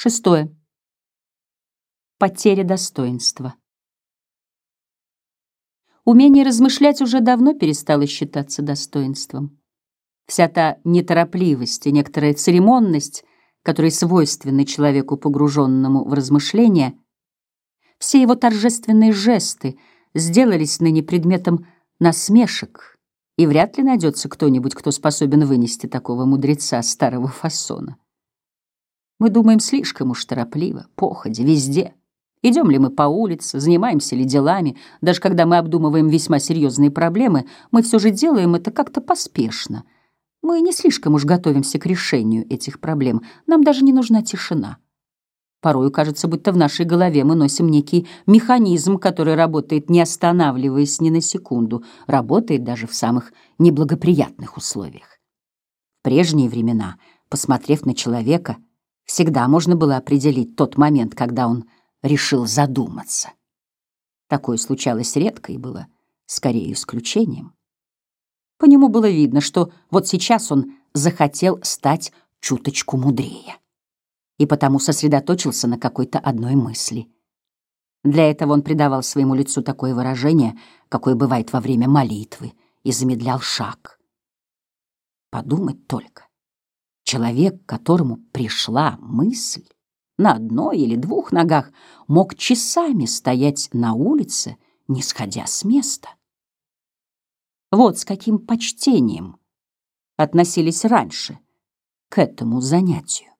Шестое. Потеря достоинства. Умение размышлять уже давно перестало считаться достоинством. Вся та неторопливость и некоторая церемонность, которые свойственны человеку, погруженному в размышления, все его торжественные жесты сделались ныне предметом насмешек, и вряд ли найдется кто-нибудь, кто способен вынести такого мудреца старого фасона. Мы думаем слишком уж торопливо, походя, везде. Идем ли мы по улице, занимаемся ли делами, даже когда мы обдумываем весьма серьезные проблемы, мы все же делаем это как-то поспешно. Мы не слишком уж готовимся к решению этих проблем, нам даже не нужна тишина. Порою кажется, будто в нашей голове мы носим некий механизм, который работает, не останавливаясь ни на секунду, работает даже в самых неблагоприятных условиях. В прежние времена, посмотрев на человека, всегда можно было определить тот момент, когда он решил задуматься. Такое случалось редко и было скорее исключением. По нему было видно, что вот сейчас он захотел стать чуточку мудрее и потому сосредоточился на какой-то одной мысли. Для этого он придавал своему лицу такое выражение, какое бывает во время молитвы, и замедлял шаг. Подумать только. Человек, которому пришла мысль, на одной или двух ногах мог часами стоять на улице, не сходя с места. Вот с каким почтением относились раньше к этому занятию.